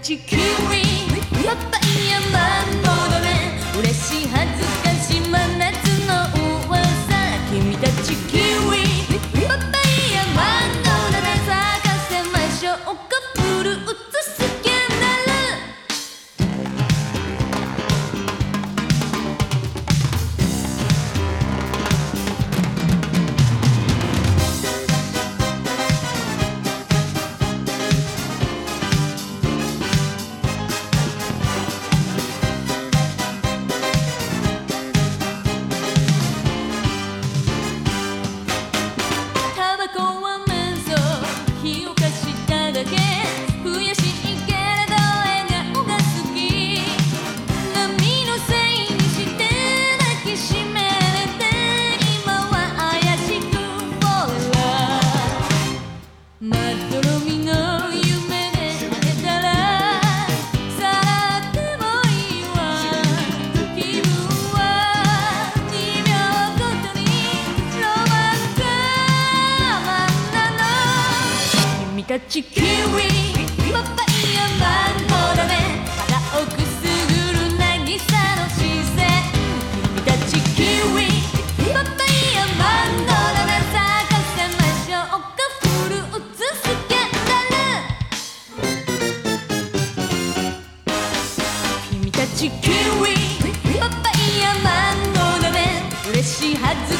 ちキウイパパイヤマびたち。キウイパパイヤマンゴーだね。腹をくすぐる渚の視線。君たち。キウイパパイヤマンゴーだね。咲かせましょうか。フルーツスキャンダル。君たち。キウイパパイヤマンゴーだね。嬉しいはず